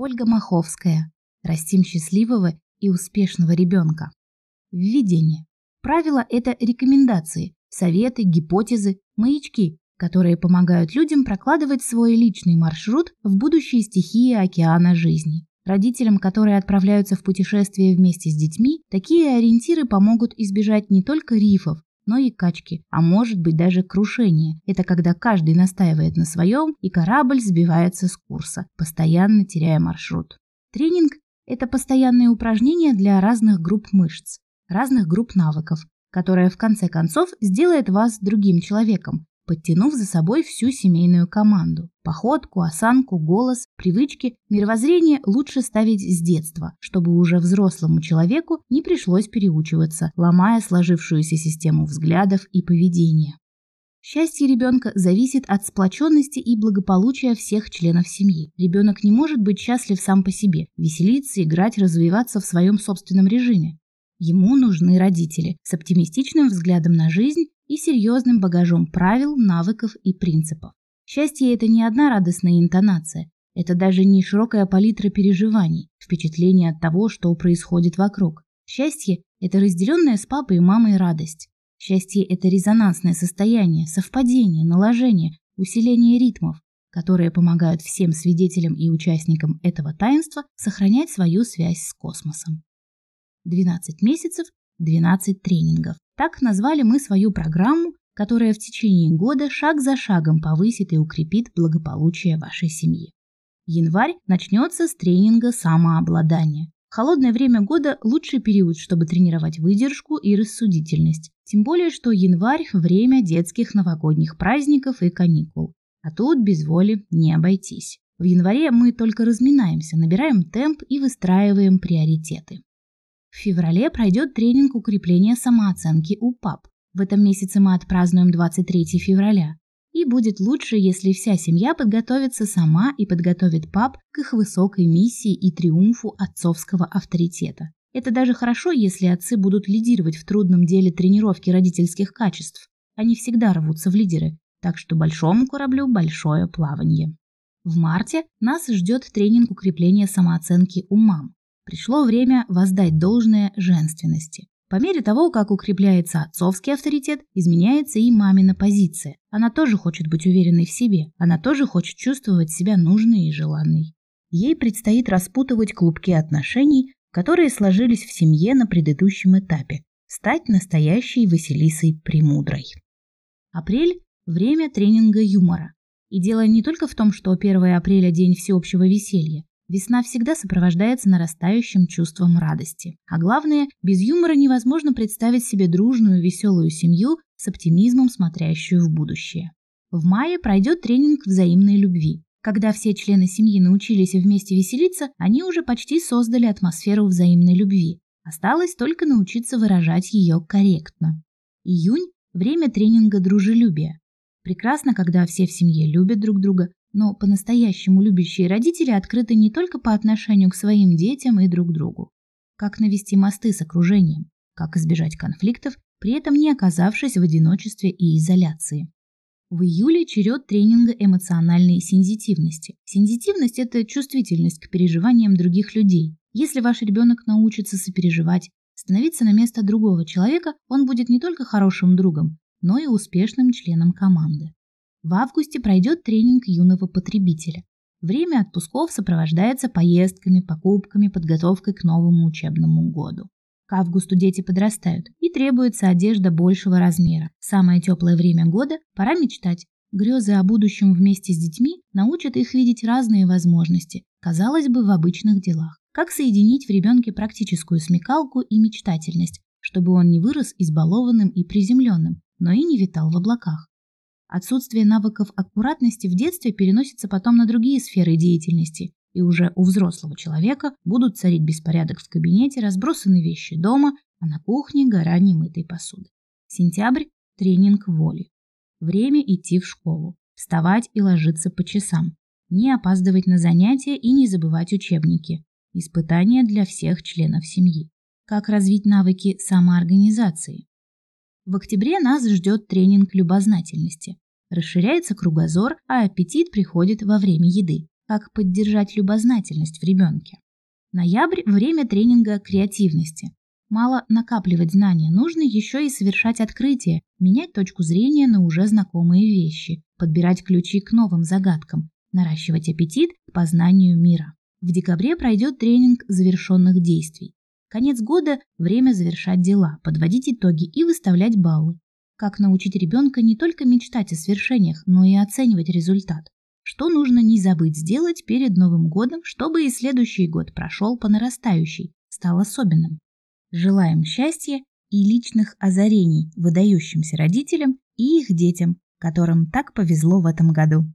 Ольга Маховская. Растим счастливого и успешного ребенка. Введение. Правила – это рекомендации, советы, гипотезы, маячки, которые помогают людям прокладывать свой личный маршрут в будущие стихии океана жизни. Родителям, которые отправляются в путешествие вместе с детьми, такие ориентиры помогут избежать не только рифов, но и качки, а может быть даже крушения. Это когда каждый настаивает на своем, и корабль сбивается с курса, постоянно теряя маршрут. Тренинг – это постоянные упражнения для разных групп мышц, разных групп навыков, которое в конце концов сделает вас другим человеком, подтянув за собой всю семейную команду. Походку, осанку, голос, привычки, мировоззрение лучше ставить с детства, чтобы уже взрослому человеку не пришлось переучиваться, ломая сложившуюся систему взглядов и поведения. Счастье ребенка зависит от сплоченности и благополучия всех членов семьи. Ребенок не может быть счастлив сам по себе, веселиться, играть, развиваться в своем собственном режиме. Ему нужны родители с оптимистичным взглядом на жизнь и серьезным багажом правил, навыков и принципов. Счастье – это не одна радостная интонация, это даже не широкая палитра переживаний, впечатление от того, что происходит вокруг. Счастье – это разделенная с папой и мамой радость. Счастье – это резонансное состояние, совпадение, наложение, усиление ритмов, которые помогают всем свидетелям и участникам этого таинства сохранять свою связь с космосом. 12 месяцев, 12 тренингов. Так назвали мы свою программу, которая в течение года шаг за шагом повысит и укрепит благополучие вашей семьи. Январь начнется с тренинга самообладания. Холодное время года – лучший период, чтобы тренировать выдержку и рассудительность. Тем более, что январь – время детских новогодних праздников и каникул. А тут без воли не обойтись. В январе мы только разминаемся, набираем темп и выстраиваем приоритеты. В феврале пройдет тренинг укрепления самооценки у ПАП. В этом месяце мы отпразднуем 23 февраля. И будет лучше, если вся семья подготовится сама и подготовит пап к их высокой миссии и триумфу отцовского авторитета. Это даже хорошо, если отцы будут лидировать в трудном деле тренировки родительских качеств. Они всегда рвутся в лидеры, так что большому кораблю большое плавание. В марте нас ждет тренинг укрепления самооценки у мам пришло время воздать должное женственности. По мере того, как укрепляется отцовский авторитет, изменяется и мамина позиция. Она тоже хочет быть уверенной в себе, она тоже хочет чувствовать себя нужной и желанной. Ей предстоит распутывать клубки отношений, которые сложились в семье на предыдущем этапе, стать настоящей Василисой Премудрой. Апрель – время тренинга юмора. И дело не только в том, что 1 апреля – день всеобщего веселья. Весна всегда сопровождается нарастающим чувством радости. А главное, без юмора невозможно представить себе дружную веселую семью с оптимизмом, смотрящую в будущее. В мае пройдет тренинг взаимной любви. Когда все члены семьи научились вместе веселиться, они уже почти создали атмосферу взаимной любви. Осталось только научиться выражать ее корректно. Июнь – время тренинга дружелюбия. Прекрасно, когда все в семье любят друг друга, но по-настоящему любящие родители открыты не только по отношению к своим детям и друг другу. Как навести мосты с окружением, как избежать конфликтов, при этом не оказавшись в одиночестве и изоляции. В июле черед тренинга эмоциональной сензитивности. Сензитивность – это чувствительность к переживаниям других людей. Если ваш ребенок научится сопереживать, становиться на место другого человека, он будет не только хорошим другом, но и успешным членом команды. В августе пройдет тренинг юного потребителя. Время отпусков сопровождается поездками, покупками, подготовкой к новому учебному году. К августу дети подрастают и требуется одежда большего размера. Самое теплое время года – пора мечтать. Грезы о будущем вместе с детьми научат их видеть разные возможности, казалось бы, в обычных делах. Как соединить в ребенке практическую смекалку и мечтательность, чтобы он не вырос избалованным и приземленным, но и не витал в облаках. Отсутствие навыков аккуратности в детстве переносится потом на другие сферы деятельности, и уже у взрослого человека будут царить беспорядок в кабинете, разбросаны вещи дома, а на кухне гора немытой посуды. Сентябрь – тренинг воли. Время идти в школу, вставать и ложиться по часам, не опаздывать на занятия и не забывать учебники. Испытания для всех членов семьи. Как развить навыки самоорганизации. В октябре нас ждет тренинг любознательности. Расширяется кругозор, а аппетит приходит во время еды. как поддержать любознательность в ребенке. Ноябрь – время тренинга креативности. Мало накапливать знания, нужно еще и совершать открытия, менять точку зрения на уже знакомые вещи, подбирать ключи к новым загадкам, наращивать аппетит к познанию мира. В декабре пройдет тренинг завершенных действий. Конец года – время завершать дела, подводить итоги и выставлять баллы. Как научить ребенка не только мечтать о свершениях, но и оценивать результат. Что нужно не забыть сделать перед Новым годом, чтобы и следующий год прошел по нарастающей, стал особенным. Желаем счастья и личных озарений выдающимся родителям и их детям, которым так повезло в этом году.